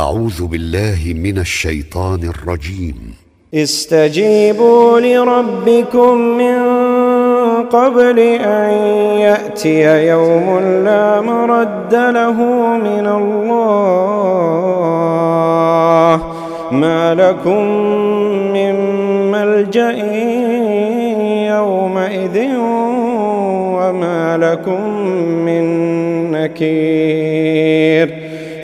أعوذ بالله من الشيطان الرجيم. استجيبوا لربكم من قبل أن يأتي يوم لا مرد له من الله. ما لكم من ملجأ يومئذ وما لكم من نكير.